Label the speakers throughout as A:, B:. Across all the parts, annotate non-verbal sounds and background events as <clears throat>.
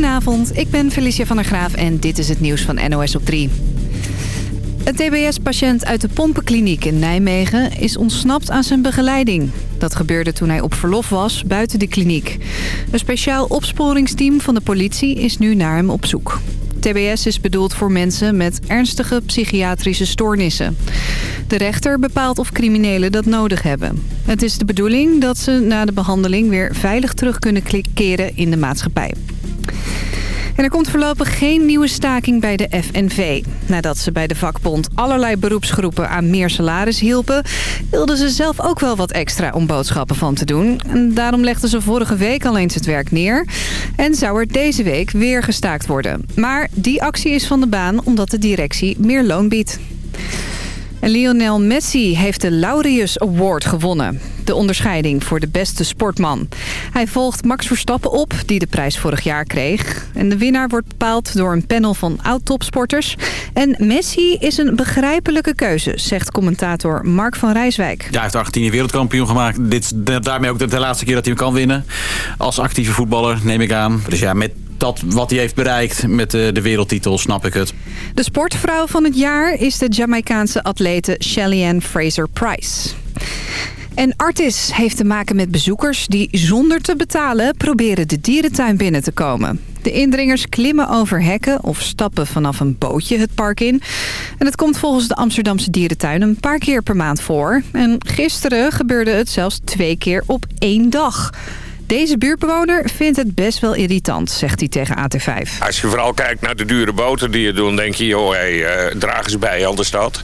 A: Goedenavond, ik ben Felicia van der Graaf en dit is het nieuws van NOS op 3. Een TBS-patiënt uit de Pompenkliniek in Nijmegen is ontsnapt aan zijn begeleiding. Dat gebeurde toen hij op verlof was buiten de kliniek. Een speciaal opsporingsteam van de politie is nu naar hem op zoek. TBS is bedoeld voor mensen met ernstige psychiatrische stoornissen. De rechter bepaalt of criminelen dat nodig hebben. Het is de bedoeling dat ze na de behandeling weer veilig terug kunnen keren in de maatschappij. Er komt voorlopig geen nieuwe staking bij de FNV. Nadat ze bij de vakbond allerlei beroepsgroepen aan meer salaris hielpen... wilden ze zelf ook wel wat extra om boodschappen van te doen. En daarom legden ze vorige week al eens het werk neer. En zou er deze week weer gestaakt worden. Maar die actie is van de baan omdat de directie meer loon biedt. Lionel Messi heeft de Laureus Award gewonnen. De onderscheiding voor de beste sportman. Hij volgt Max Verstappen op, die de prijs vorig jaar kreeg. En de winnaar wordt bepaald door een panel van oud-topsporters. En Messi is een begrijpelijke keuze, zegt commentator Mark van Rijswijk.
B: Hij heeft Argentinië wereldkampioen gemaakt. Dit is daarmee ook de, de laatste keer dat hij hem kan winnen. Als actieve voetballer, neem ik aan. Dus ja, met dat wat hij heeft bereikt met de, de wereldtitel, snap ik het.
A: De sportvrouw van het jaar is de Jamaicaanse atlete Shelly-Ann Fraser-Price. En Artis heeft te maken met bezoekers die zonder te betalen proberen de dierentuin binnen te komen. De indringers klimmen over hekken of stappen vanaf een bootje het park in. En het komt volgens de Amsterdamse dierentuin een paar keer per maand voor. En gisteren gebeurde het zelfs twee keer op één dag. Deze buurtbewoner vindt het best wel irritant, zegt hij tegen AT5.
C: Als je vooral kijkt naar de dure boten die je doen, denk je... joh, hey, uh, draag eens bij aan de stad.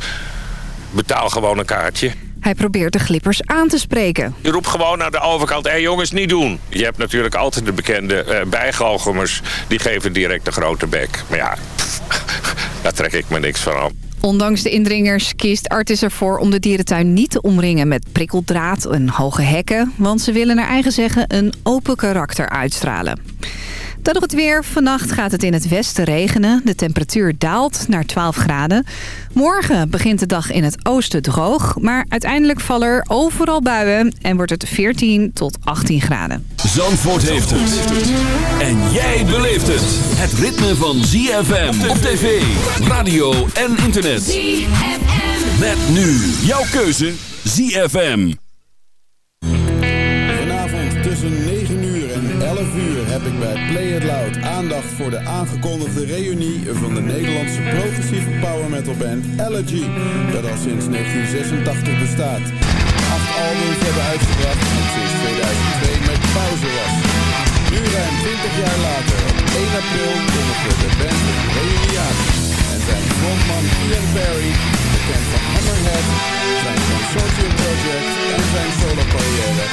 C: Betaal gewoon een kaartje.
A: Hij probeert de glippers aan te spreken.
C: Je roept gewoon naar de overkant, hé hey, jongens, niet doen. Je hebt natuurlijk altijd de bekende uh, bijgalgomers, die geven direct een grote bek. Maar ja, pff, <laughs> daar trek ik me niks van aan.
A: Ondanks de indringers kiest Artis ervoor om de dierentuin niet te omringen met prikkeldraad en hoge hekken. Want ze willen naar eigen zeggen een open karakter uitstralen. Dan nog het weer. Vannacht gaat het in het westen regenen. De temperatuur daalt naar 12 graden. Morgen begint de dag in het oosten droog. Maar uiteindelijk vallen er overal buien en wordt het 14 tot 18 graden.
D: Zandvoort heeft het. En jij beleeft het. Het ritme van ZFM op tv, radio en internet. ZFM. Met nu jouw keuze ZFM.
E: Heb ik bij Play It Loud aandacht voor de aangekondigde reunie van de Nederlandse progressieve power metal band Elegy, dat al sinds 1986 bestaat. Acht albums hebben uitgebracht en sinds 2002 met pauze was. Nu ruim 20 jaar later, op 1 april, kondigde de band een reunie aan. En zijn frontman Ian Perry, bekend van Hammerhead, zijn Consortium Project en zijn solo carrière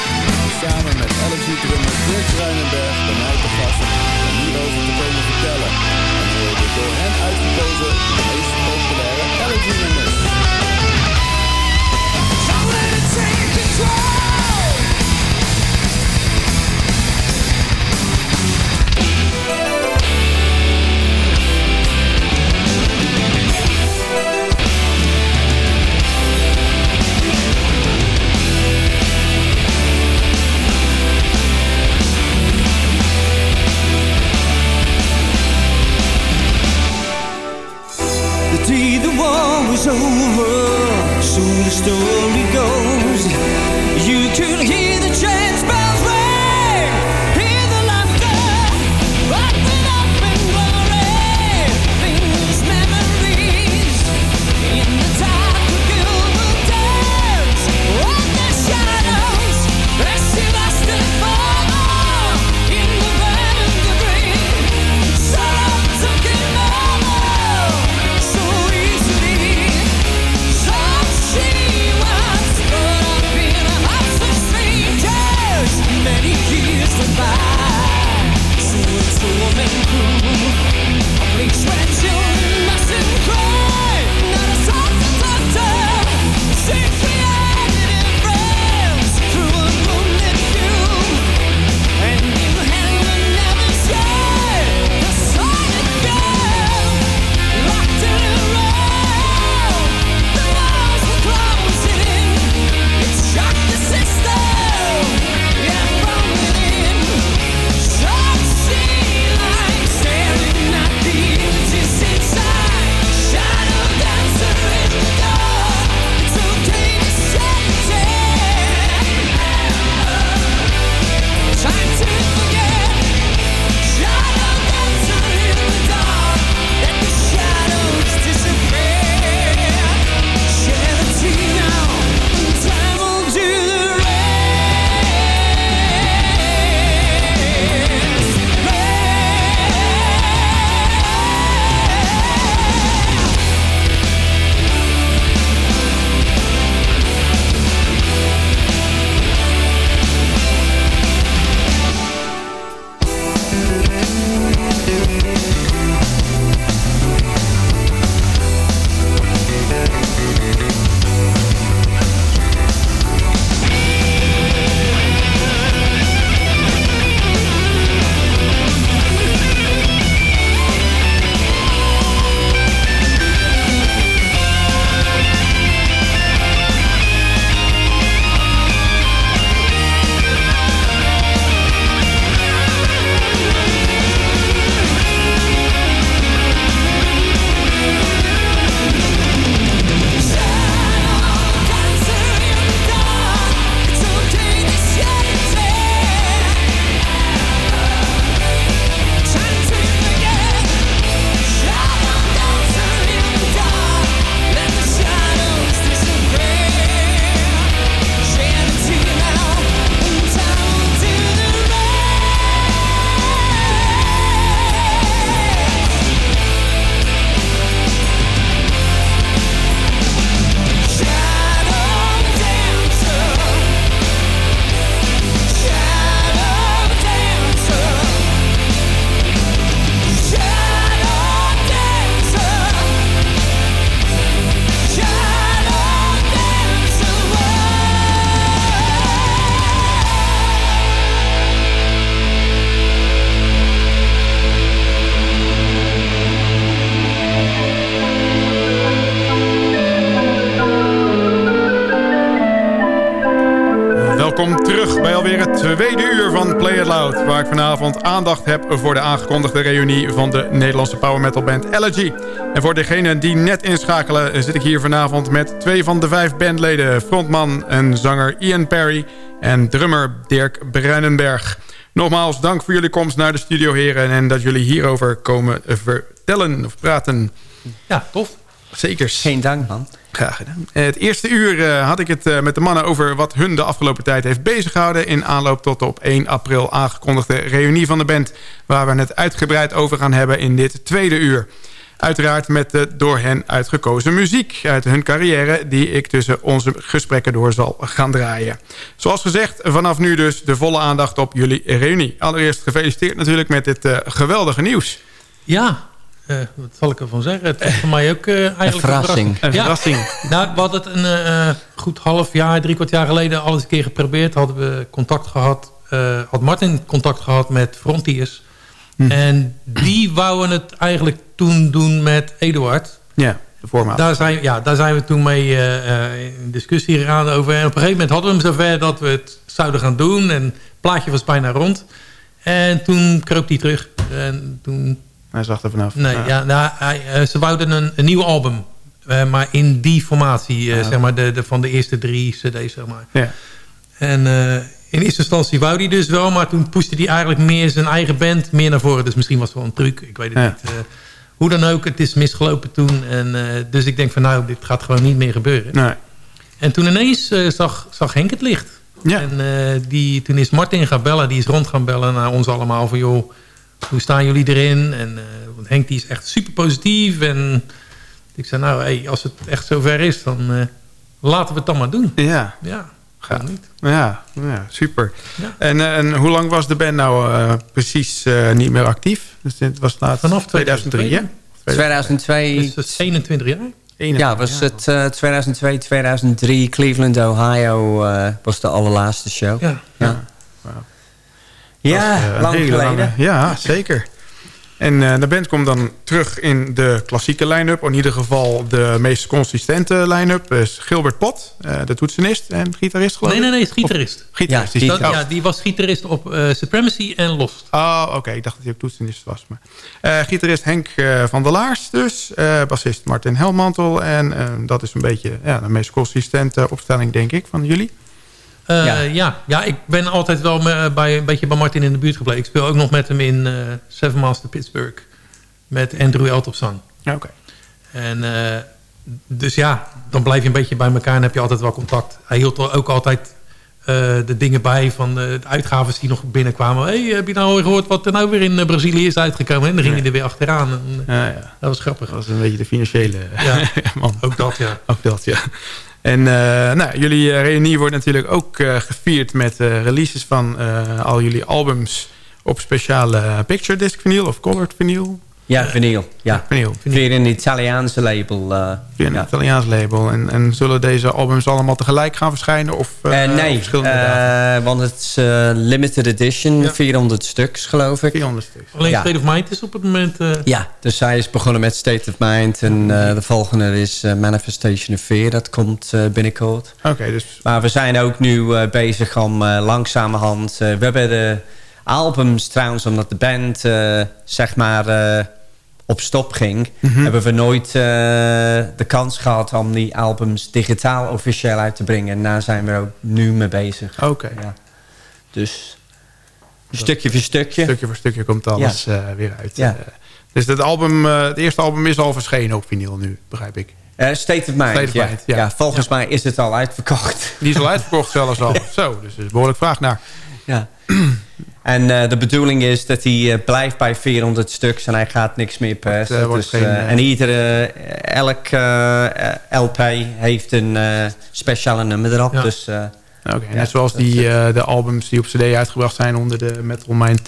E: samen met LG-drummer Dirk Bruinenberg bij mij te gast om te komen vertellen. En de door hen uitgekozen de populaire
F: tweede uur van Play It Loud... waar ik vanavond aandacht heb voor de aangekondigde reunie... van de Nederlandse power metal band Elegy. En voor degenen die net inschakelen... zit ik hier vanavond met twee van de vijf bandleden... frontman en zanger Ian Perry en drummer Dirk Bruinenberg. Nogmaals, dank voor jullie komst naar de studio, heren... en dat jullie hierover komen vertellen of praten.
G: Ja, tof.
F: Zeker.
H: Geen dank, man.
F: Graag gedaan. Het eerste uur uh, had ik het uh, met de mannen over wat hun de afgelopen tijd heeft bezighouden... in aanloop tot de op 1 april aangekondigde reunie van de band... waar we het uitgebreid over gaan hebben in dit tweede uur. Uiteraard met de door hen uitgekozen muziek uit hun carrière... die ik tussen onze gesprekken door zal gaan draaien. Zoals gezegd, vanaf nu dus de volle aandacht op jullie reunie. Allereerst gefeliciteerd natuurlijk met dit uh, geweldige nieuws.
G: Ja, uh, wat zal ik ervan zeggen? Het is voor mij ook uh, eigenlijk
H: een verrassing.
F: Een verrassing.
G: Ja. Nou, we hadden het een uh, goed half jaar, drie kwart jaar geleden alles een keer geprobeerd. Hadden we contact gehad, had Martin contact gehad met Frontiers. Hm. En die wouden het eigenlijk toen doen met Eduard.
F: Ja, de formaat.
G: Daar zijn, ja, daar zijn we toen mee in discussie gegaan over. En op een gegeven moment hadden we hem zover dat we het zouden gaan doen. En het plaatje was bijna rond. En toen kroop hij terug. En toen
F: hij zag er vanaf.
G: Nee, ja. ja nou, hij, ze wouden een, een nieuw album. Uh, maar in die formatie, uh, ah. zeg maar, de, de, van de eerste drie cd's, zeg maar.
F: Ja.
G: En uh, in eerste instantie wou hij dus wel, maar toen pushte hij eigenlijk meer zijn eigen band meer naar voren. Dus misschien was het wel een truc, ik weet het ja. niet. hoe dan ook, het is misgelopen toen. En, dus ik denk van nou, dit gaat gewoon niet meer gebeuren.
F: Nee.
G: En toen ineens zag, zag Henk het licht.
F: Ja.
G: En die, toen is Martin gaan bellen, die is rond gaan bellen naar ons allemaal van joh hoe staan jullie erin? En uh, Henk die is echt super positief. En ik zei, nou, hey, als het echt zover is, dan uh, laten we het dan maar doen.
F: Ja.
G: Ja,
F: ja. niet. Ja, ja super. Ja. En, uh, en hoe lang was de band nou precies niet meer actief? Dus dit was laat
G: Vanaf
F: 2003, 2003
H: hè? 2002.
G: Dus dat is 21 jaar.
H: 21, ja, was ja. het 2002, 2003, Cleveland, Ohio was de allerlaatste show.
G: Ja.
H: ja. Wow. Ja, uh, lang geleden. Lange,
F: ja, zeker. En uh, de band komt dan terug in de klassieke line-up. In ieder geval de meest consistente line-up is Gilbert Pot, uh, de toetsenist en gitarist geloof
G: ik. Nee, nee, nee, gitarist.
F: Of, gitarist.
G: Ja, die, dat, ja, die was gitarist op uh, Supremacy en Lost.
F: Oh, oké. Okay. Ik dacht dat hij ook toetsenist was. Maar. gitarist Henk van der Laars dus. bassist Martin Helmantel. En dat is een beetje ja, de meest consistente opstelling, denk ik, van jullie.
G: Uh, ja. ja. Ja, ik ben altijd wel bij, een beetje bij Martin in de buurt gebleven. Ik speel ook nog met hem in uh, Seven Master Pittsburgh. Met Andrew Eltopsan.
F: Oké. Okay.
G: En uh, dus ja, dan blijf je een beetje bij elkaar en heb je altijd wel contact. Hij hield ook altijd de dingen bij van de uitgaven die nog binnenkwamen. hey, heb je nou gehoord wat er nou weer in Brazilië is uitgekomen? En dan ging hij er weer achteraan. En,
F: ja, ja.
G: Dat was grappig.
F: Dat was een beetje de financiële
G: ja. <laughs> man. Ook dat, ja.
F: Ook dat, ja. En uh, nou, jullie uh, reunie wordt natuurlijk ook uh, gevierd met releases van al jullie albums op speciale picture disc vinyl of colored vinyl.
H: Ja, vinyl. Ja.
F: Vinyl.
H: Via een Italiaanse label. Uh,
F: Via een ja. Italiaans label. En, en zullen deze albums allemaal tegelijk gaan verschijnen? Of,
H: uh, nee, uh, want het is limited edition. Ja. 400 stuks, geloof ik.
F: 400 stuks.
G: Alleen ja. State of Mind is op het moment...
H: Ja, dus zij is begonnen met State of Mind. En de volgende is Manifestation of Fear. Dat komt binnenkort.
F: Oké, okay, dus...
H: Maar we zijn ook nu bezig om langzamerhand... we hebben de albums trouwens, omdat de band zeg maar op stop ging... Mm -hmm. hebben we nooit uh, de kans gehad om die albums digitaal officieel uit te brengen. En daar zijn we ook nu mee bezig.
F: Oké. Okay.
H: Ja. Dus stukje voor stukje.
F: Stukje voor stukje komt alles ja. uh, weer uit. Ja. Uh, dus het, album, het eerste album is al verschenen op vinyl nu, begrijp ik.
H: State of Mind, State of
F: ja. Mind
H: ja. ja. volgens mij is het al uitverkocht.
F: Die is al uitverkocht zelfs al. <laughs> Zo, dus er is behoorlijk vraag naar.
H: Ja. En uh, de bedoeling is dat hij uh, blijft bij 400 stuks en hij gaat niks meer persen.
F: Dat, uh, dus, geen,
H: en iedere, elk LP heeft een speciale nummer erop. Ja. Dus,
F: Oké, okay, ja, net zoals die, de albums die op cd uitgebracht zijn onder de Metal Mind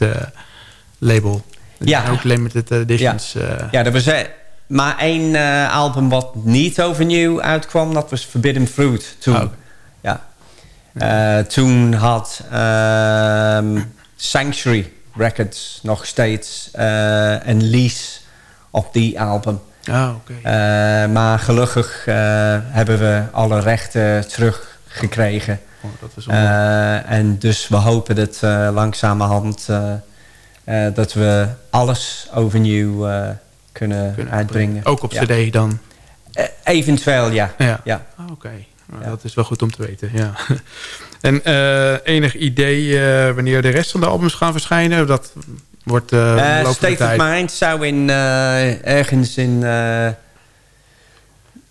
F: label.
H: Ja.
F: Ook limited editions.
H: Ja, ja er was maar één album wat niet overnieuw uitkwam. Dat was Forbidden Fruit toen. Oh, okay. Ja. toen had... Ehm, Sanctuary Records nog steeds uh, een lease op die album.
F: Ah, okay.
H: uh, maar gelukkig hebben we alle rechten teruggekregen.
F: Oh, dat is.
H: Eh, en dus we hopen dat langzamerhand uh, dat we alles overnieuw kunnen, kunnen, uitbrengen.
F: Ook op
H: ja.
F: cd dan?
H: eventueel, ja.
F: ja.
H: ja.
F: Oh, Oké, okay. Ja. dat is wel goed om te weten. Ja. <laughs> en enig idee wanneer de rest van de albums gaan verschijnen? Dat wordt uh,
H: State of Mind zou in, ergens in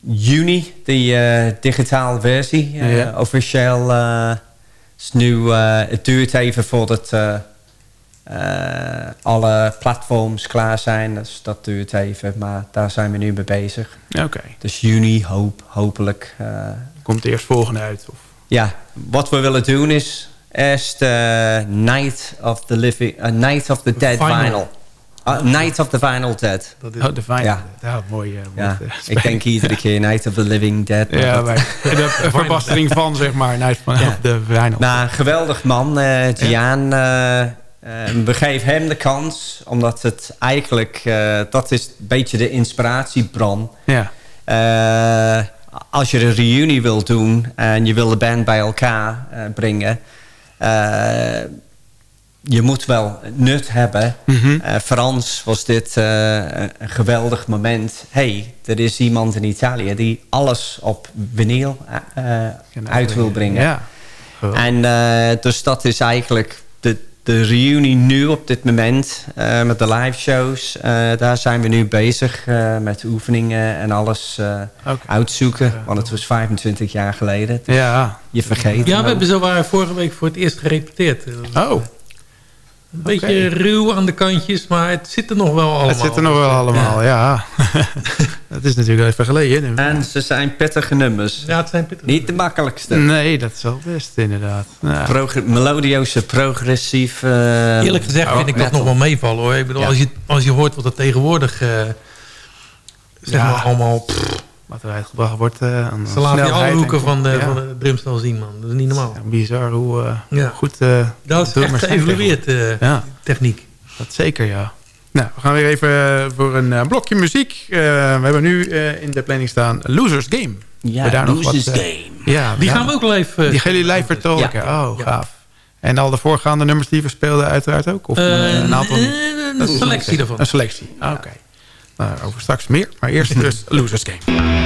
H: juni, de digitale versie, ja. officieel is nu, uh, het duurt even voordat uh, uh, alle platforms klaar zijn. Dus dat duurt even, maar daar zijn we nu mee bezig.
F: Oké. Okay.
H: Dus juni, hoop, hopelijk.
F: Komt eerst volgende uit? Of?
H: Ja, wat we willen doen is eerst Night of the Living, Night of the Dead Final. vinyl. Uh, Night of the Vinyl Dead.
F: Dat is oh, de Vinyl
H: ja.
F: Oh, mooi. Uh,
H: ja. ik denk iedere keer <laughs> Night of the Living Dead.
F: Ja, maar de <laughs> verbastering van, zeg maar, Night of ja. the Vinyl.
H: Nou, geweldig man, uh, Gian. Ja. we geven hem de kans, omdat het eigenlijk... dat is een beetje de inspiratiebron.
F: Ja.
H: als je een reunie wil doen en je wil de band bij elkaar brengen je moet wel nut hebben.
F: Mhm.
H: Mm -hmm. uh, voor ons was dit uh, een geweldig moment. hey, er is iemand in Italië die alles op vinyl uh, uit wil brengen.
F: Ja.
H: En dus dat is eigenlijk de, de reunie nu op dit moment met de live shows. daar zijn we nu bezig met oefeningen en alles okay. uitzoeken. Want het was 25 jaar geleden. Dus
F: ja.
H: Je vergeet.
G: Ja, we hebben zo waar vorige week voor het eerst gerepeteerd.
F: Oh.
G: Een beetje okay. ruw aan de kantjes, maar het zit er nog wel allemaal.
F: Het zit er nog wel allemaal, ja. ja. <laughs> <laughs> dat is natuurlijk even geleden.
H: En ze zijn pittige nummers.
G: Ja, het zijn pittige
H: Niet de makkelijkste.
F: Nee, dat is wel best inderdaad.
H: Ja. Progr melodieuze, progressief... Uh,
G: Eerlijk gezegd vind ik dat nog wel meevallen hoor. Ik bedoel, ja. als, je, als je hoort wat er tegenwoordig... Uh, zeg maar allemaal... Pff,
F: wat er uitgebracht wordt. Uh, aan
G: Ze laten alle hoeken van de, ja. van de drumstel zien, man. Dat is niet normaal.
F: Ja, bizar hoe, uh, ja. goed... Uh,
G: dat is echt geëvolueerd, ja. techniek.
F: Dat zeker, ja. Nou, we gaan weer even voor een blokje muziek. we hebben nu in de planning staan Losers Game.
H: Ja, daar Losers nog wat, Game.
F: Ja,
G: die gaan we ook live...
F: die gaan jullie live vertolken. Oh, gaaf. En al de voorgaande nummers die we speelden uiteraard ook? Of een aantal?
G: Een selectie ervan.
F: Een selectie, ah, oké. Okay. Nou, over straks meer. Maar eerst dus Losers Game.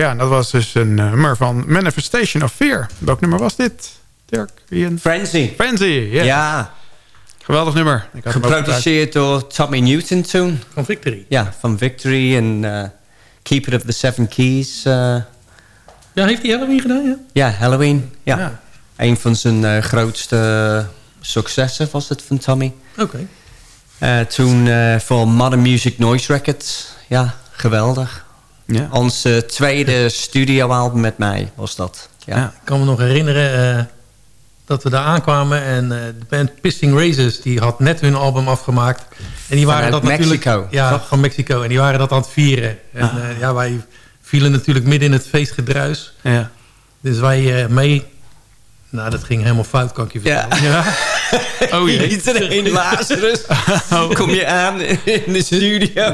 F: Ja, dat was dus een nummer van Manifestation of Fear. Welk nummer was dit? Dirk? Ian?
H: Frenzy.
F: Frenzy, yeah.
H: Ja,
F: Geweldig nummer. Ik had
H: geproduceerd door Tommy Newton toen.
G: Van Victory.
H: Ja, van Victory en uh, Keep It of the Seven Keys. uh,
G: Ja, heeft hij Halloween gedaan, ja?
H: ja, Halloween. Ja.
G: Ja.
H: Een van zijn eh, grootste successen was het van Tommy.
G: Oké.
H: Eh, toen eh, voor Modern Music Noise Records. Ja, geweldig.
F: Ja.
H: Ons eh, tweede studioalbum met mij was dat. Ja.
F: Ja.
G: Ik kan me nog herinneren eh, dat we daar aankwamen en eh, de band Pissing Razors die had net hun album afgemaakt. En die waren
H: Vanuit
G: dat natuurlijk
H: Mexico,
G: ja,
H: toch?
G: van Mexico en die waren dat aan het vieren. En
F: Ah.
G: eh, ja, wij vielen natuurlijk midden in het feestgedruis.
F: Ja.
G: Dus wij eh, mee. Nou, dat ging helemaal fout, kan ik je vertellen.
F: ja. <laughs> Oh jee.
H: Iedereen Lazarus. <laughs> Kom je aan in de studio.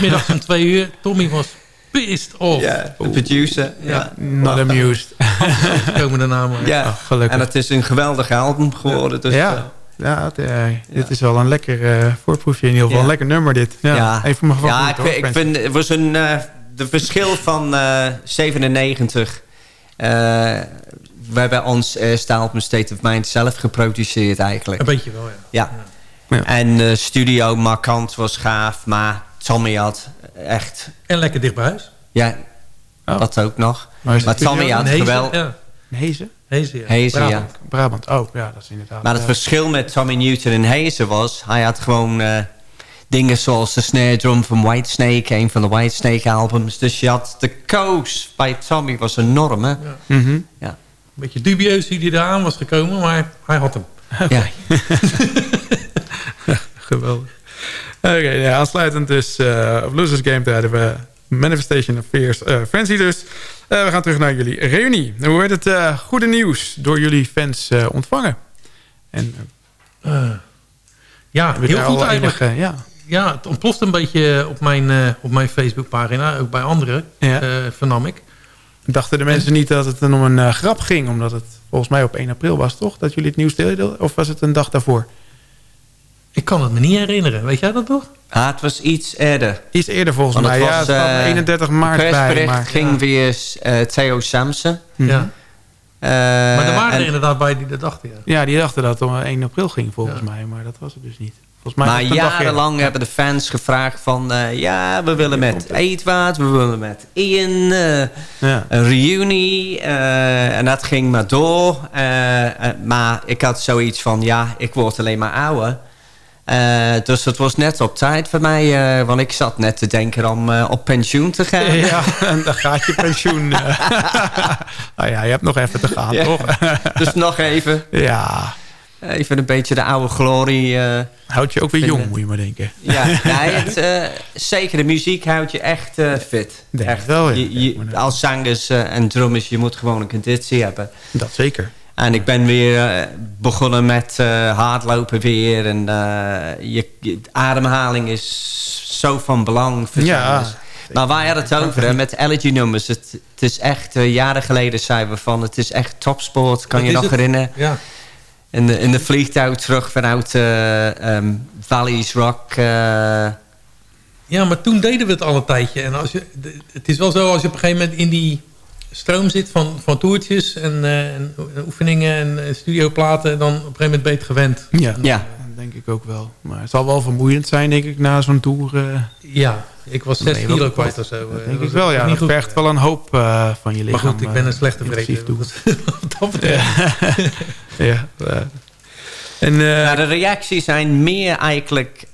G: Middags om twee uur. Tommy was pissed off.
H: Ja, de producer. Ja.
F: Not amused. <laughs>
G: Komen daarna maar.
H: Ja.
F: Oh, gelukkig.
H: en het is een geweldig album geworden. Dus,
F: ja,
H: eh,
F: ja, het, eh, dit is wel een lekker eh, voorproefje in ieder geval.
H: Ja.
F: Een lekker nummer dit. Ja,
H: ja,
F: Even mijn
H: ja ik,
F: hoor,
H: ik vind het was een de verschil van eh 97. eh, we hebben ons eerste album State of Mind zelf geproduceerd eigenlijk.
G: Een beetje wel, ja.
H: Ja.
F: Ja.
H: En de studio markant was gaaf, maar Tommy had echt,
G: En lekker dicht bij huis.
H: ja,
F: Oh.
H: dat ook nog.
F: Maar is
H: Maar
F: het
H: had
G: Hezen,
H: geweld.
G: Ja,
F: Hezen?
G: Hezen, ja.
H: Hezen, ja.
G: Brabant.
F: Brabant. Oh, ja, dat is inderdaad.
H: Maar het
F: ja.
H: verschil met Tommy Newton en Hazen was... hij had gewoon eh, dingen zoals de snare drum van Whitesnake... een van de Whitesnake albums. Dus je had de koos bij Tommy was enorm, hè? Ja.
G: Een beetje dubieus hoe hij daar aan was gekomen, maar hij had hem.
H: ja. <laughs>
F: Geweldig. Oké, ja, aansluitend dus uh, op Losers Game draaiden we Manifestation of Fears uh, Frenzy dus. Uh, we gaan terug naar jullie reunie. Hoe werd het goede nieuws door jullie fans ontvangen? En,
G: ja, heel goed eigenlijk.
F: Enige, ja.
G: ja, het ontploft een beetje op mijn, op mijn Facebookpagina. Ook bij anderen, ja. vernam ik.
F: Dachten de mensen en, niet dat het om een grap ging? Omdat het volgens mij op 1 april was, toch? Dat jullie het nieuws deelden? Of was het een dag daarvoor?
G: Ik kan het me niet herinneren. Weet jij dat nog?
H: Ah, het was iets eerder.
F: Iets eerder volgens
H: Want
F: mij.
H: Was,
F: ja, het uh, 31 maart
H: het
F: bij.
H: Maar, ging ja. via uh, Theo Samsen.
G: Ja. Uh, maar er waren en, er inderdaad bij die dat dachten, ja.
F: Ja, die dachten dat het om 1 april ging volgens ja. mij. Maar dat was het dus niet. Volgens mij
H: maar jarenlang hebben de fans gevraagd van... Uh, ja, we willen met Eetwaard, we willen met Ian, uh, ja. een reunie. Uh, en dat ging maar door. maar ik had zoiets van, ja, ik word alleen maar ouder. Uh, dus het was net op tijd voor mij, uh, want ik zat net te denken om uh, op pensioen te gaan.
F: Ja, <laughs> en dan gaat je pensioen. <laughs> nou ja, je hebt nog even te gaan, ja. toch? <laughs>
H: dus nog even.
F: Ja.
H: Even een beetje de oude glorie.
F: houdt je ook weer jong, moet je maar denken.
H: Ja, nee, het, zeker de muziek houdt je echt fit.
F: Denk
H: echt.
F: wel, ja.
H: je, je, als zangers en drummers, je moet gewoon een conditie hebben.
F: Dat zeker.
H: En ik ben weer uh, begonnen met uh, hardlopen weer. En uh, je, je, ademhaling is zo van belang voor
F: ja,
H: Maar waar je het over hè, met allergy nummers. Het, het is echt, jaren geleden zeiden we van... het is echt topsport, kan
G: Dat
H: je nog
G: het?
H: herinneren?
G: Ja.
H: In de, in de vliegtuig terug vanuit um, Valleys Rock...
G: ja, maar toen deden we het al een tijdje. En als je, het is wel zo, als je op een gegeven moment in die stroom zit van, van toertjes en, uh, en oefeningen en, en studioplaten... dan op een gegeven moment het gewend.
F: Ja,
H: ja.
F: dat denk ik ook wel. Maar het zal wel vermoeiend zijn, denk ik, na zo'n tour. Uh,
G: ja, ik was 6 kilo kwijt of zo.
F: Dat denk ik wel, ja. Dat vergt wel een hoop uh, van je lichaam.
G: Maar goed, ik ben een slechte vreemde. <laughs> dat betreft.
F: ja, <laughs>
H: en, nou, de reacties zijn meer eigenlijk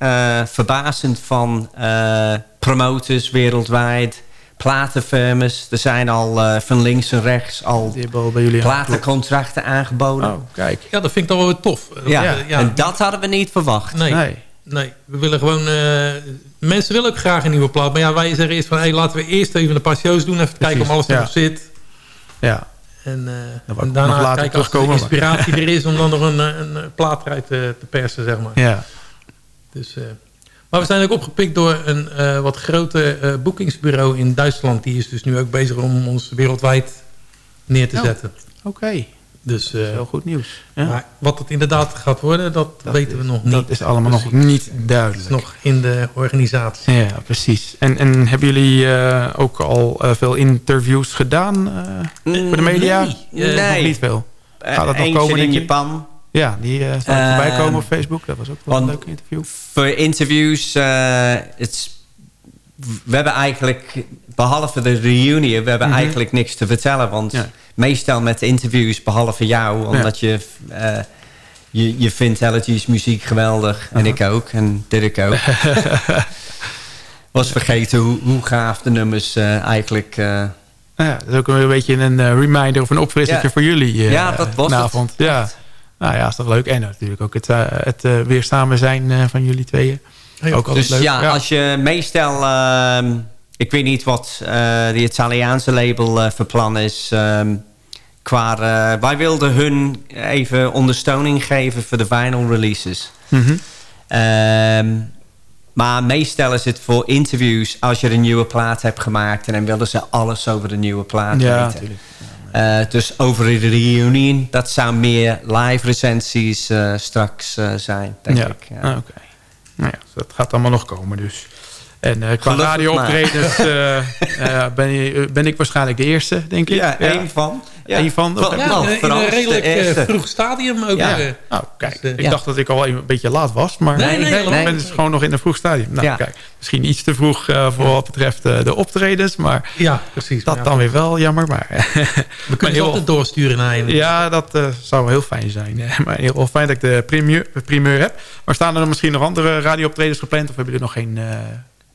H: verbazend van promoters wereldwijd platenfirmes. Er zijn al uh, van links en rechts al,
F: al bij jullie
H: platencontracten aangeboden.
F: Oh, kijk.
G: Ja, dat vind ik dan wel weer tof.
H: Ja, ja, ja. en dat hadden we niet verwacht.
G: Nee, nee. nee. we willen gewoon... Uh, mensen willen ook graag een nieuwe plaat. Maar ja, wij zeggen eerst van... Hey, laten we eerst even een paar shows doen. Even Precies, kijken of alles erop zit.
F: Ja.
G: En, uh, en daarna kijken of de inspiratie er is... om dan nog een, een, een plaat eruit te, te persen, zeg maar.
F: Ja.
G: Dus... Maar we zijn ook opgepikt door een uh, wat groter uh, boekingsbureau in Duitsland. Die is dus nu ook bezig om ons wereldwijd neer te
F: oh,
G: zetten.
F: Oké. Okay.
G: Dus, eh,
F: Heel goed nieuws. Ja.
G: maar wat het inderdaad gaat worden, dat, weten we nog niet.
F: Dat is allemaal nog niet
G: Het is
F: duidelijk.
G: nog in de organisatie.
F: Ja, precies. En, en hebben jullie eh, ook al eh, veel interviews gedaan eh, voor de media?
G: Nee.
F: Nog niet veel.
H: Eh,
F: Gaat dat nog komen,
H: in
F: je?
H: Japan.
F: Ja, die staat voorbij
H: Ehm,
F: komen op Facebook. Dat was ook wel een leuk interview.
H: Voor interviews, eh, it's- we hebben eigenlijk, behalve de reunie, we hebben eigenlijk niks te vertellen. Want
F: Mhm. Ja.
H: meestal met interviews, behalve jou, omdat je, eh, je, je vindt Allergies muziek geweldig. En ik ook, en Dirk ook. <laughs> Was vergeten hoe, hoe gaaf de nummers eigenlijk...
F: Nou ja, dat is ook een beetje een reminder of een opfrissertje
H: Ja.
F: voor jullie
H: Ja, dat was het.
F: vanavond. Ja. Nou ja, is toch leuk. En natuurlijk ook het, eh, het eh, weer samen zijn eh, van jullie tweeën. Ook altijd
H: Dus
F: leuk.
H: ja, als je meestal... ehm, ik weet niet wat eh de Italiaanse label eh voor plan is. ehm, qua, wij wilden hun even ondersteuning geven voor de vinyl releases.
F: Mhm.
H: Ehm, maar meestal is het voor interviews als je een nieuwe plaat hebt gemaakt... en dan wilden ze alles over de nieuwe plaat
F: Ja,
H: weten.
F: natuurlijk.
H: Dus over de reunion, dat zou meer live recensies eh, straks eh, zijn, denk
F: ja.
H: ik. Ja.
F: Ah, Oké. Nou ja, dat gaat allemaal nog komen dus. En eh, qua radiooptredens eh, eh, ben, je- ben ik waarschijnlijk de eerste, denk ik.
H: Ja, één van. Ja.
F: Eén van.
H: Van-
F: Ja,
G: Ja, in, een
H: de
G: redelijk eh, vroeg stadium ook.
H: Ja.
F: Nou, kijk,
G: Dus, eh,
F: ik
H: ja.
F: dacht dat ik al een beetje laat was, maar
G: Nee, nee, helemaal
F: ik ben
G: niet.
F: dus gewoon nog in een vroeg stadium. Nou,
H: Ja.
F: kijk, misschien iets te vroeg eh, voor wat betreft de optredens, maar
G: ja, precies.
F: dat
G: Ja,
F: dan weer wel jammer. Maar,
G: We kunnen <laughs>
F: heel-
G: altijd doorsturen naar je.
F: ja, dat eh, zou heel fijn zijn. eh, maar heel fijn dat ik de primeur, primeur heb. Maar staan er nog misschien nog andere radiooptredens gepland of hebben jullie nog geen...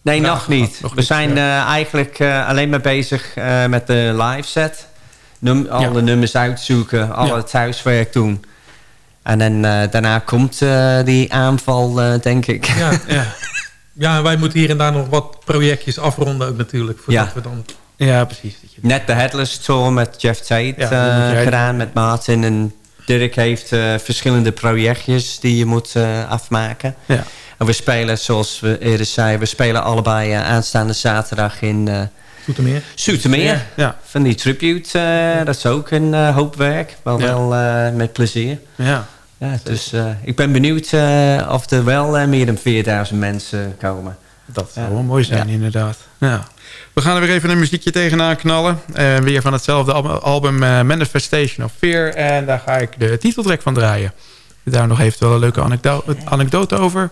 H: Nee,
F: Ja,
H: nog niet.
F: nog
H: We
F: niet,
H: zijn
F: ja.
H: eh, eigenlijk eh, alleen maar bezig eh, met de live set. Num al
F: Ja.
H: de nummers uitzoeken, alle
F: Ja.
H: thuiswerk doen. En dan, eh, daarna komt die aanval, eh, denk ik.
G: Ja. <laughs>
F: ja.
G: ja, wij moeten hier en daar nog wat projectjes afronden ook natuurlijk. Voordat
H: Ja.
G: we dan...
F: ja, precies.
H: Net de Headless Tour met Jeff Tate
F: Ja,
H: eh, gedaan met Martin. En Dirk heeft verschillende projectjes die je moet eh, afmaken.
F: Ja.
H: En we spelen, zoals we eerder zeiden, we spelen allebei eh, aanstaande zaterdag in eh
G: Zoetermeer.
H: Zoetermeer.
F: Ja.
H: Van die tribute, eh, dat is ook een hoop werk. Wel
F: Ja.
H: wel eh, met plezier.
F: ja.
H: Ja, dus eh, ik ben benieuwd eh, of er wel meer dan 4000 mensen komen.
F: Dat
H: Ja.
F: zou wel mooi zijn,
H: Ja.
F: inderdaad. Ja. We gaan er weer even een muziekje tegenaan knallen. Eh, weer van hetzelfde album, Manifestation of Fear. En daar ga ik de titeltrack van draaien. Daar nog eventueel een leuke anekdo anekdote over.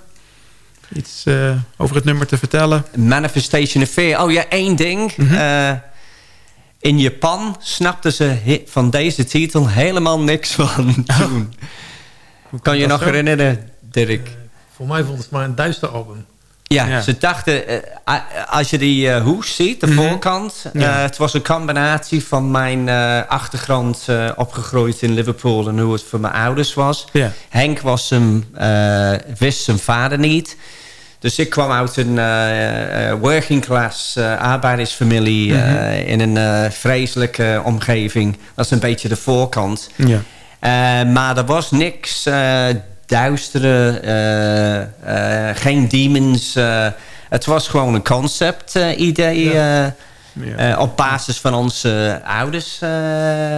F: Iets eh, over het nummer te vertellen.
H: Manifestation of Fear. Oh ja, één ding.
F: Mhm.
H: Eh, in Japan snapten ze van deze titel helemaal niks van <laughs> toen. Kan je nog
F: zo?
H: herinneren, Dirk?
G: Voor mij vond het maar een duister album.
H: Ja,
F: Ja.
H: ze dachten, eh, als je die hoes ziet, de
F: Mhm.
H: voorkant. eh, het was een combinatie van mijn achtergrond opgegroeid in Liverpool... en hoe het voor mijn ouders was.
F: Ja.
H: Henk was hem, wist zijn vader niet. Dus ik kwam uit een working class arbeidersfamilie... eh, in een vreselijke omgeving. Dat is een beetje de voorkant.
F: Ja.
H: Maar er was niks duistere, eh, eh, geen demons. eh, het was gewoon een concept-idee
F: Ja.
H: op basis van onze ouders.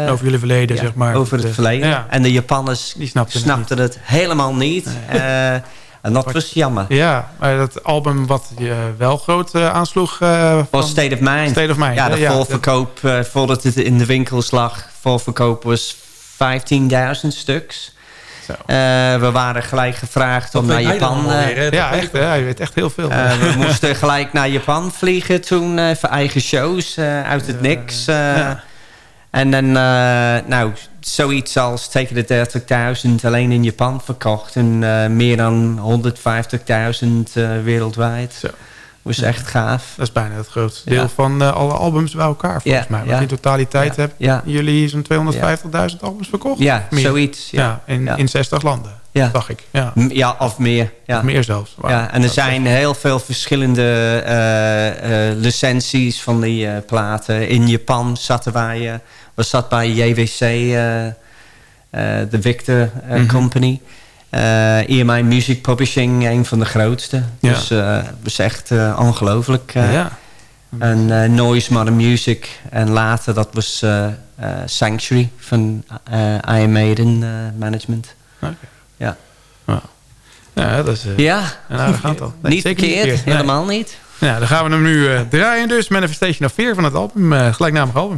F: over jullie verleden,
H: ja,
F: zeg maar.
H: Over het
F: De-
H: verleden.
F: Ja.
H: En de Japanners
F: Die snapten
H: snapten,
F: het
H: het, helemaal niet. En dat was jammer.
F: Ja, maar dat album wat je wel groot aansloeg...
H: was
F: van
H: State of Mind.
F: State of Mind.
H: Ja, de voorverkoop, eh, voordat het in de winkels lag, voorverkoop was 15.000 stuks. Eh, we waren gelijk gevraagd om naar Japan... eh,
G: weer, hè?
F: Ja, echt. Hè? Hij weet echt heel veel.
H: eh, we moesten gelijk naar Japan vliegen toen voor eigen shows eh, uit het niks. eh.
F: ja.
H: En dan, eh, nou, zoiets als tegen de 30.000 alleen in Japan verkocht. En meer dan 150.000 eh, wereldwijd.
F: Zo.
H: Was echt gaaf.
F: Dat is bijna het grootste deel van eh, alle albums bij elkaar, volgens mij. Want in totaliteit hebben
H: ja.
F: jullie zo'n 250.000 albums verkocht?
H: Ja,
F: Meer?
H: zoiets.
F: Ja,
H: Ja,
F: in, in 60 landen,
H: Ja.
F: dacht ik. Ja.
H: Ja of meer. Ja.
F: Of meer zelfs.
H: Ja, en er
F: is
H: zijn heel veel verschillende eh, eh, licenties van die platen. In Japan zaten wij, we zat bij JWC, de Victor
F: Mhm.
H: Company. Eh EMI Music Publishing, een van de grootste.
F: Ja.
H: Dus eh, het was echt eh, ongelooflijk.
F: ja.
H: En Noise Modern Music. En later, dat was Sanctuary van eh, Iron Maiden management.
F: Oké.
H: Ja.
F: Ja, dat is
H: Ja,
F: een aardig aantal. Nee,
H: niet verkeerd.
F: Nee.
H: helemaal niet.
F: Ja, dan gaan we hem nu draaien dus. Manifestation of Fear van het album. gelijknamig album.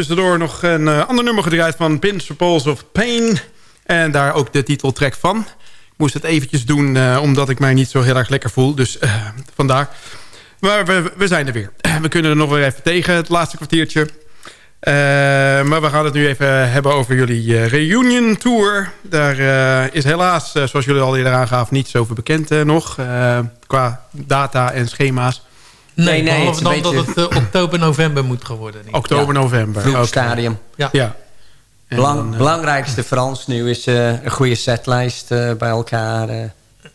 F: Tussendoor nog een uh, ander nummer gedraaid van Principles of Pain. En daar ook de titeltrack van. Ik moest het eventjes doen uh, omdat ik mij niet zo heel erg lekker voel. Dus uh, vandaar. Maar we, we zijn er weer. <clears throat> We kunnen er nog weer even tegen, het laatste kwartiertje. Maar we gaan het nu even hebben over jullie reunion tour. Daar is helaas, zoals jullie al eerder aangaven, niet zoveel bekend nog. qua data en schema's.
G: Nee, nee, behalve dan beetje... dat het oktober, november moet geworden.
F: Oktober, ja. november.
H: Vroeg stadium.
G: Ja.
F: ja.
H: Belang, dan, belangrijkste voor ons nu is een goede setlijst bij elkaar.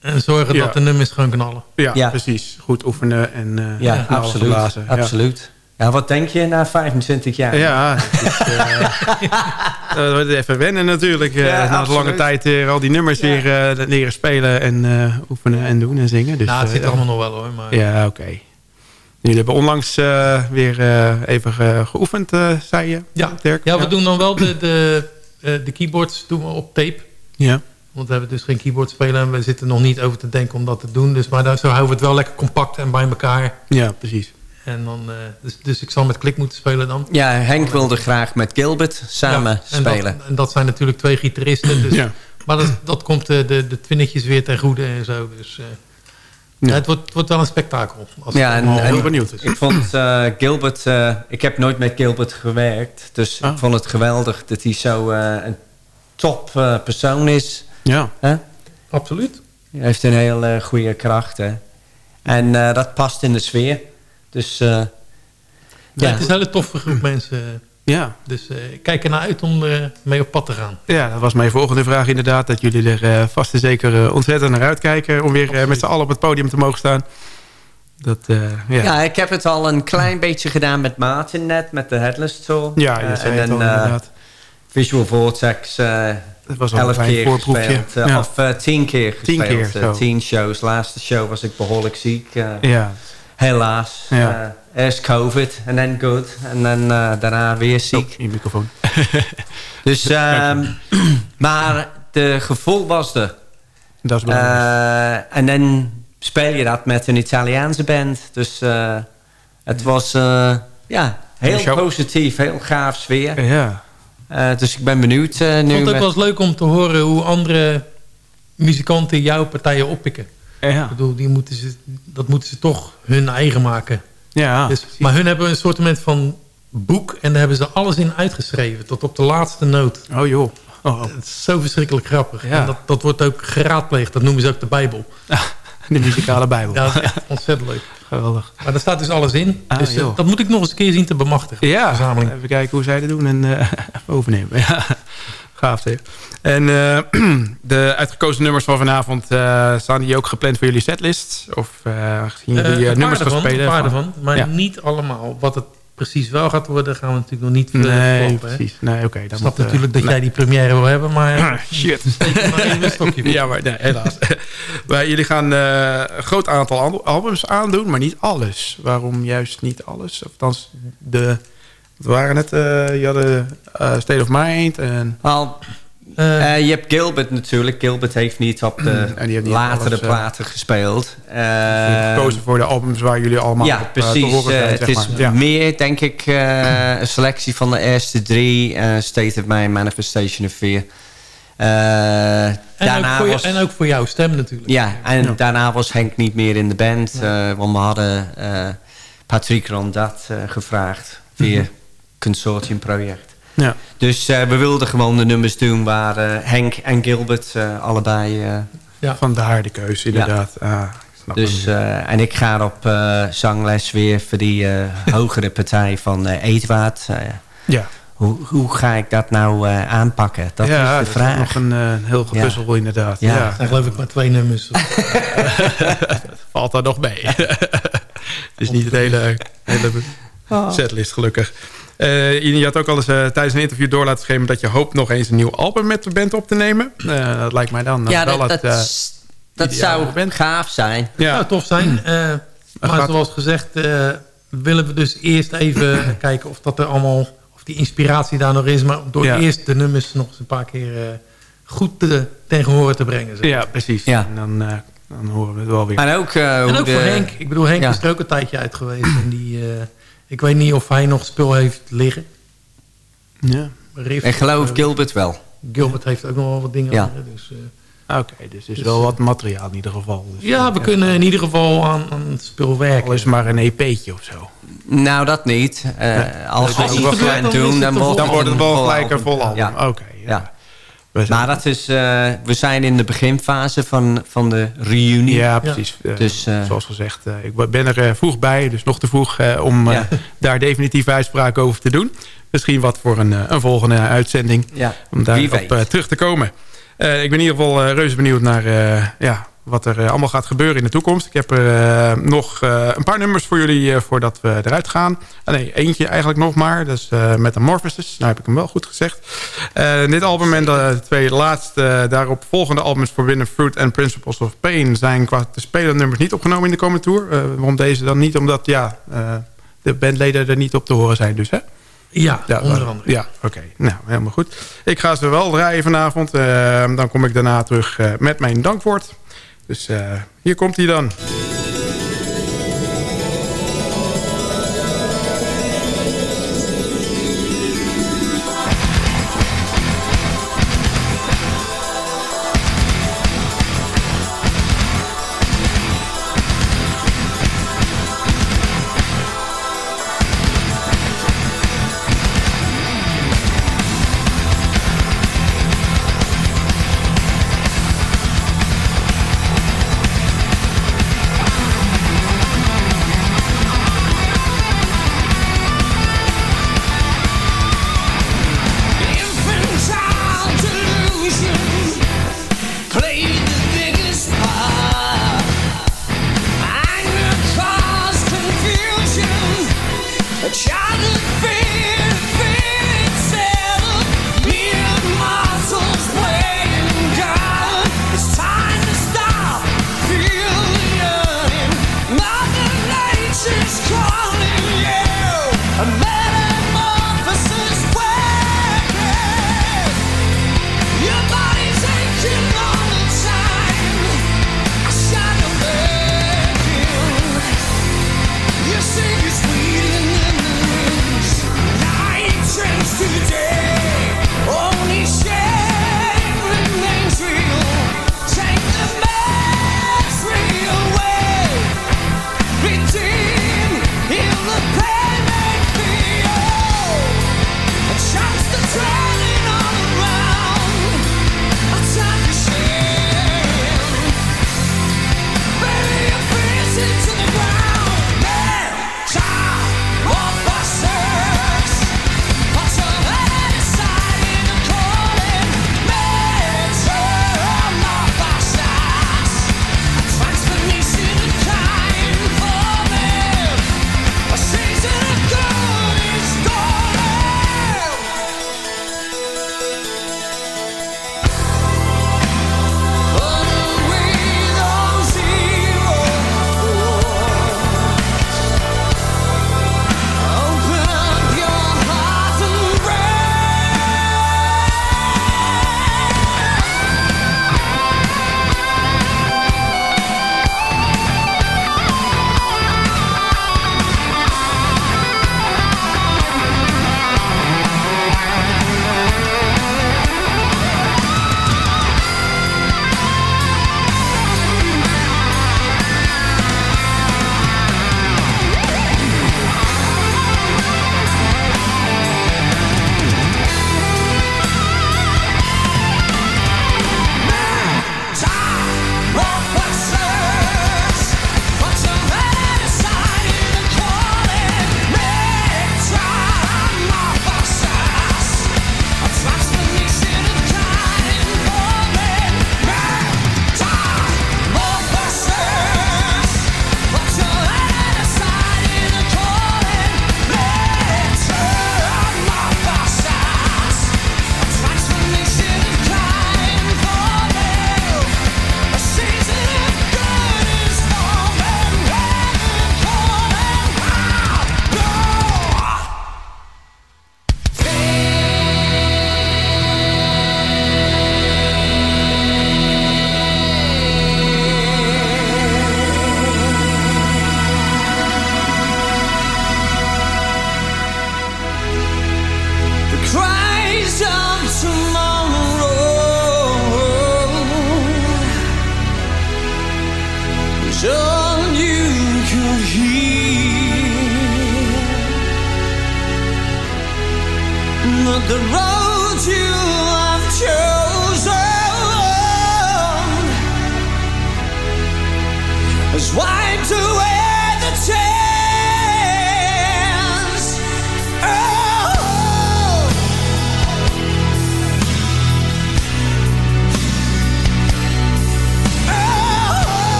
G: en zorgen ja. dat de nummers gaan knallen.
F: Ja, ja, precies. Goed oefenen en
H: ja, absoluut. absoluut. Ja, wat denk je na 25 jaar?
F: Ja, is, <laughs> <laughs> uh, wordt even wennen natuurlijk. Uh, ja, na een lange tijd uh, al die nummers ja. weer uh, leren spelen en oefenen en doen en zingen. Dus,
G: nou, het zit allemaal nog wel hoor. Maar...
F: Ja, oké. Okay. Jullie hebben onlangs weer even ge geoefend, zei je,
G: ja.
F: Dirk?
G: Ja, we doen dan wel de, de, de keyboards doen we op tape.
F: Ja.
G: Want we hebben dus geen keyboard spelen en we zitten nog niet over te denken om dat te doen. Dus, maar daar, zo houden we het wel lekker compact en bij elkaar.
F: Ja, precies.
G: En dan, uh, dus, dus ik zal met Klik moeten spelen dan.
H: Ja, Henk wilde graag met Gilbert samen
G: ja, en
H: spelen.
G: Dat, en dat zijn natuurlijk twee gitaristen. Dus,
F: ja.
G: Maar dat, dat komt de, de, de twinnetjes weer ten goede en zo. Dus uh, ja. het, wordt, wordt wel een spektakel. Als
H: ja, en,
F: en benieuwd is.
H: Ik vond uh, Gilbert... ik heb nooit met Gilbert gewerkt. Dus ah. ik vond het geweldig dat hij zo een top persoon is.
F: Ja,
G: absoluut.
H: Hij heeft een heel goede kracht. Hè? En dat past in de sfeer. Dus uh,
G: ja, ja. Het is een hele toffe groep mensen.
F: Ja.
G: Dus uh, ik kijk ernaar uit om uh, mee op pad te gaan.
F: Ja, dat was mijn volgende vraag inderdaad. Dat jullie er vast en zeker ontzettend naar uitkijken. Om weer met z'n allen op het podium te mogen staan. Dat, ja.
H: ja, ik heb het al een klein beetje gedaan met Maarten net. Met de Headless Tour.
F: Ja, je zei en, het al inderdaad.
H: Visual Vortex...
F: dat was al
H: elf
F: een
H: keer
F: voorproefje.
H: gespeeld. Ja. Of tien keer gespeeld.
F: Tien keer,
H: tien shows. Laatste show was ik behoorlijk ziek.
F: ja.
H: Helaas.
F: Ja.
H: Eerst COVID en dan good. En dan uh, daarna weer ziek.
F: Oh, je microfoon. <laughs>
H: dus, um, <clears throat> maar de gevoel was er.
F: Dat is belangrijk.
H: Uh, en dan speel je dat met een Italiaanse band. Dus het was ja, heel positief, heel gaaf sfeer.
F: Ja.
H: dus ik ben benieuwd nu.
G: Ik vond het ook
H: met...
G: wel eens leuk om te horen hoe andere muzikanten jouw partijen oppikken.
F: Ja.
G: Ik bedoel, die moeten ze, dat moeten ze toch hun eigen maken.
F: Ja,
G: dus, maar hun hebben een soort van boek en daar hebben ze alles in uitgeschreven. Tot op de laatste noot.
F: Oh joh. Oh, oh.
G: Het is zo verschrikkelijk grappig.
F: Ja.
G: En dat, dat wordt ook geraadpleegd. Dat noemen ze ook de Bijbel.
F: de muzikale Bijbel.
G: Ja, dat is echt ontzettend leuk.
F: Geweldig.
G: Maar daar staat dus alles in.
F: Ah,
G: dus
F: joh.
G: dat moet ik nog eens een keer zien te bemachtigen.
F: Ja,
G: verzameling.
F: even kijken hoe zij dat doen en uh, <laughs> overnemen. Ja, gaaf zeg. En uh, <clears throat> de uitgekozen nummers van vanavond, uh, staan die ook gepland voor jullie setlist? Of zien jullie nummers gaan spelen?
G: Een paar ervan, maar
F: Ja.
G: niet allemaal. Wat het precies wel gaat worden, gaan we natuurlijk nog niet uh,
F: Nee, precies. Nee, oké.
G: Ik
F: dan
G: snap
F: moet,
G: natuurlijk dat
F: nee.
G: jij die première wil hebben, maar... <laughs>
F: Shit.
G: Steek maar een stokje voor. <laughs>
F: Ja, maar nee, helaas. <laughs> maar jullie gaan eh, een groot aantal al- albums aandoen, maar niet alles. Waarom juist niet alles? Of althans, de... Wat waren het? eh, je had de eh, State of Mind en...
H: Al,
G: Eh,
H: eh, je hebt Gilbert natuurlijk. Gilbert heeft niet op de <clears throat>
F: En die heeft niet
H: latere
F: alles, eh,
H: platen gespeeld.
F: jullie hebben
H: Eh,
F: gekozen voor de albums waar jullie allemaal
H: ja,
F: op eh, te
H: precies.
F: horen zijn,
H: Eh,
F: zeg
H: het is
F: maar.
H: Meer, denk ik, eh, een selectie van de eerste drie. eh, State of Mind, Manifestation of Fear. Eh,
G: en,
H: daarna
G: ook voor, je-
H: was,
G: en ook voor jouw stem natuurlijk.
H: ja, en
F: Ja.
H: daarna was Henk niet meer in de band. eh, want we hadden eh Patrick Rondat eh, gevraagd via
F: Mhm. <laughs>
H: consortiumproject.
F: Ja.
H: Dus eh, we wilden gewoon de nummers doen waar eh, Henk en Gilbert eh, allebei... eh,
G: Ja.
F: Vandaar de keuze, inderdaad. Ah, ik snap
H: dus, eh, en ik ga op eh, zangles weer voor die eh, hogere partij van eh Eetwaard.
F: Ja.
H: hoe, hoe ga ik dat nou eh, aanpakken? Dat
F: ja,
H: is de
F: dat
H: vraag.
F: nog een heel gepuzzel inderdaad.
H: Ja.
F: Ja.
G: Zijn geloof ik maar twee nummers. <laughs> <laughs>
F: Valt daar nog mee. <laughs> Het is niet het hele, hele setlist gelukkig. Eh, je had ook al eens eh, tijdens een interview door laten schemeren... dat je hoopt nog eens een nieuw album met de band op te nemen. Eh, dat lijkt mij dan
H: ja,
F: wel
H: dat,
F: het...
H: dat, dat zou
F: band.
H: gaaf zijn.
F: ja,
G: zou tof zijn. Eh, maar zoals gezegd uh, willen we dus eerst even <clears throat> kijken of dat er allemaal... of die inspiratie daar nog is. Maar door
F: Ja.
G: eerst de nummers nog eens een paar keer uh, goed te, ten gehore te brengen. Zeg.
F: ja, precies.
H: Ja.
F: En dan eh, Dan horen we het wel weer.
H: En ook, uh,
G: en ook
H: de,
G: voor Henk. Ik bedoel, Henk
H: Ja.
G: is er ook een tijdje uit geweest. <clears throat> En die, eh, ik weet niet of hij nog spul heeft liggen.
F: Ja.
G: Riff,
H: ik geloof
G: eh,
H: Gilbert wel.
G: Gilbert heeft ook nog wel wat dingen
H: Ja.
G: liggen. Dus, eh,
F: Oké, dus er is wel wat materiaal in ieder geval. Dus,
G: ja, we kunnen in ieder geval aan, aan het spul werken.
F: Al is het maar een EP'tje of zo.
H: Nou, dat niet. Eh, als we
G: het
H: gaan doen, dan
F: Dan wordt het wel gelijk een vol album.
H: Ja.
F: Oké, ja.
H: Ja. Maar dat is, eh, we zijn in de beginfase van, van de reunie.
F: Ja, precies. Eh,
H: Dus, eh,
F: zoals gezegd, eh, ik ben er vroeg bij, dus nog te vroeg eh, om eh,
H: Ja.
F: daar definitief uitspraak over te doen. Misschien wat voor een, eh, een volgende uitzending,
H: Ja,
F: om daarop eh, terug te komen. Eh, ik ben in ieder geval eh, reuze benieuwd naar eh, ja, wat er eh, allemaal gaat gebeuren in de toekomst. Ik heb er eh, nog eh, een paar nummers voor jullie voordat we eruit gaan. Ah, nee, eentje eigenlijk nog maar. Dat is eh, Metamorphosis. Nou heb ik hem wel goed gezegd. Dit album en de twee laatste daarop volgende albums Forbidden Fruit en Principles of Pain... zijn qua te spelen nummers niet opgenomen in de komende tour. Waarom deze dan niet? Omdat ja, de bandleden er niet op te horen zijn dus, hè?
G: Ja,
F: Ja,
G: onder andere.
F: Ja, oké. Nou, helemaal goed. Ik ga ze wel draaien vanavond. Dan kom ik daarna terug met mijn dankwoord. Dus eh, hier komt hij dan.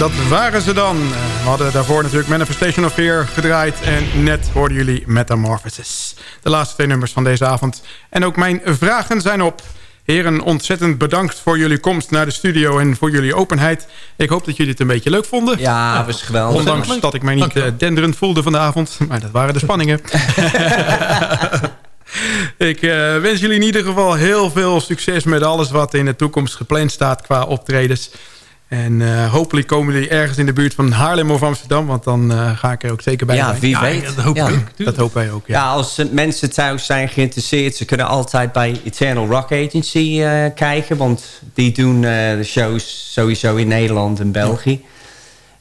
F: Dat waren ze dan. We hadden daarvoor natuurlijk Manifestation of Fear gedraaid. En net hoorden jullie Metamorphosis. De laatste twee nummers van deze avond. En ook mijn vragen zijn op. Heren, ontzettend bedankt voor jullie komst naar de studio en voor jullie openheid. Ik hoop dat jullie het een beetje leuk vonden.
H: Ja, was geweldig.
F: Ondanks dat ik mij niet
G: Dank
F: eh, denderend voelde van de avond. Maar dat waren de spanningen. <laughs> ik eh, wens jullie in ieder geval heel veel succes met alles wat in de toekomst gepland staat qua optredens. En eh, hopelijk komen jullie ergens in de buurt van Haarlem of Amsterdam. Want dan eh, ga ik er ook zeker bij
H: Ja,
F: zijn.
H: wie
G: Ja,
H: weet.
G: dat hoop ik
H: Ja.
F: Dat hopen wij ook, ja.
H: Ja, als eh, mensen thuis zijn geïnteresseerd... ze kunnen altijd bij Eternal Rock Agency eh, kijken. Want die doen eh, de shows sowieso in Nederland en België.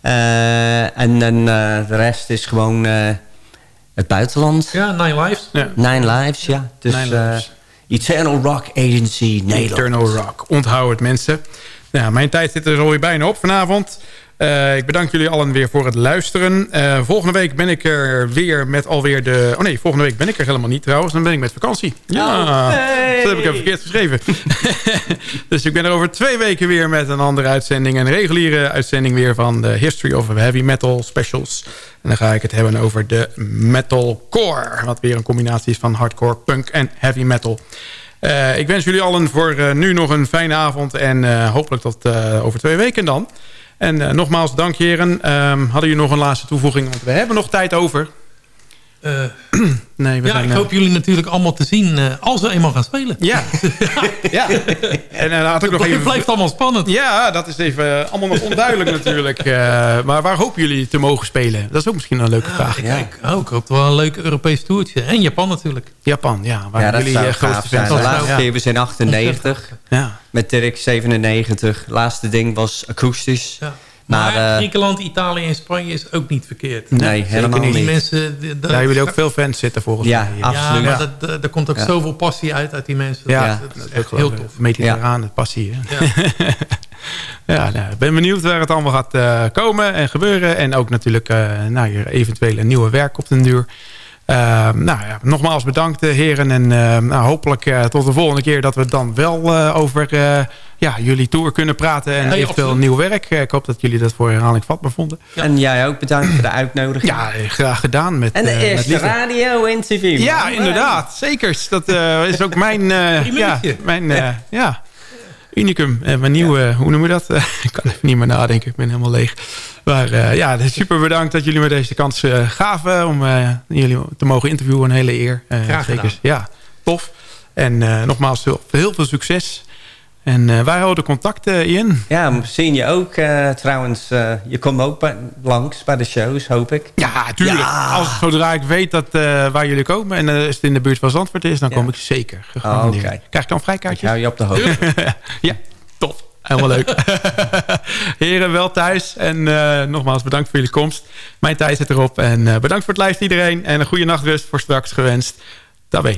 H: Eh, en dan eh, de rest is gewoon eh, het buitenland.
G: Ja, Nine Lives.
F: Ja.
H: Nine Lives, ja. Dus eh. Eternal Rock Agency Nederland.
F: Eternal Rock. Onthoud het, mensen. Nou, mijn tijd zit er alweer bijna op vanavond. Eh, ik bedank jullie allen weer voor het luisteren. Eh, volgende week ben ik er weer met alweer de... Oh nee, volgende week ben ik er helemaal niet trouwens. Dan ben ik met vakantie. Ja,
H: Oh, hey.
F: dat heb ik even verkeerd geschreven. <laughs> dus ik ben er over twee weken weer met een andere uitzending. Een reguliere uitzending weer van de History of Heavy Metal Specials. En dan ga ik het hebben over de metalcore. Wat weer een combinatie is van hardcore, punk en heavy metal. Eh, ik wens jullie allen voor eh, nu nog een fijne avond. En eh, hopelijk tot over twee weken dan. En nogmaals, dank heren. Ehm, hadden jullie nog een laatste toevoeging? Want we hebben nog tijd over.
G: Eh, <clears throat>
F: Nee, we
G: ja,
F: zijn,
G: ik
F: eh,
G: hoop jullie natuurlijk allemaal te zien eh, als we eenmaal gaan spelen.
F: Ja. <laughs> ja. En dan had ik nog
G: Het
F: even...
G: blijft allemaal spannend.
F: Ja, dat is even eh, allemaal nog onduidelijk <laughs> natuurlijk. Eh, maar waar hopen jullie te mogen spelen? Dat is ook misschien een leuke vraag.
H: Ja.
G: Ik, oh, ik hoop wel een leuk Europees toertje. En Japan natuurlijk.
F: Japan, ja. Waar
H: Ja, dat
F: jullie
H: zou
F: eh,
H: gaaf
F: grootste
H: zijn. De
F: zijn.
H: laatste keer was in 98.
F: Ja.
H: Met Dirk 97. Laatste ding was akoestisch.
G: Ja.
H: Maar,
G: Maar,
H: eh,
G: Griekenland, Italië en Spanje is ook niet verkeerd.
H: Nee, helemaal
F: niet.
G: Die mensen... die-
F: Daar hebben jullie ook veel fans zitten volgens
H: Ja,
F: mij.
H: af-
G: Ja,
H: absoluut.
G: maar
F: Ja.
G: dat, dat- er komt ook
H: Ja.
G: zoveel passie uit uit die mensen.
F: Ja,
G: dat,
F: dat
G: is echt
F: heel tof. het passie. Hè?
H: Ja. <laughs>
F: Ja, nou, ik ben benieuwd waar het allemaal gaat eh, komen en gebeuren. En ook natuurlijk uh, nou, je eventuele nieuwe werk op den duur. Uh, nou ja, nogmaals bedankt uh, heren. En uh, nou, hopelijk uh, tot de volgende keer dat we dan wel uh, over ja, jullie tour kunnen praten. En
G: Ja,
F: eventueel
G: absoluut.
F: nieuw werk. Ik hoop dat jullie dat voor herhaling vatbaar vonden.
G: Ja.
H: En jij ook bedankt voor de uitnodiging.
F: Ja, graag gedaan. Met,
H: En de eerste radio-interview.
F: Ja, inderdaad. Zeker. Dat is ook mijn... Ja, mijn ja, unicum. Uh, mijn nieuwe... Hoe noemen we dat? <laughs> ik kan even niet meer nadenken. Ik ben helemaal leeg. Maar uh, ja, dus super bedankt dat jullie me deze kans uh, gaven... om uh, jullie te mogen interviewen. Een hele eer.
G: Graag gedaan.
F: Ja, tof. En nogmaals, heel veel succes. En eh, wij houden contact, eh, Ian.
H: Ja, we zien je ook eh, trouwens. eh, je komt ook bij- langs bij de shows, hoop ik.
F: Ja, tuurlijk.
H: Ja.
F: Als, zodra ik weet dat, waar jullie komen en als het in de buurt van Zandvoort is, dan
H: Ja.
F: kom ik zeker.
H: Oh.
F: Krijg ik dan
H: Ik
F: vrijkaartjes?
H: hou je op de hoogte. <laughs>
F: ja, top. Helemaal leuk. <laughs> Heren, wel thuis. En nogmaals, bedankt voor jullie komst. Mijn tijd zit erop. En bedankt voor het luisteren iedereen. En een goede nachtrust voor straks gewenst. Tabé.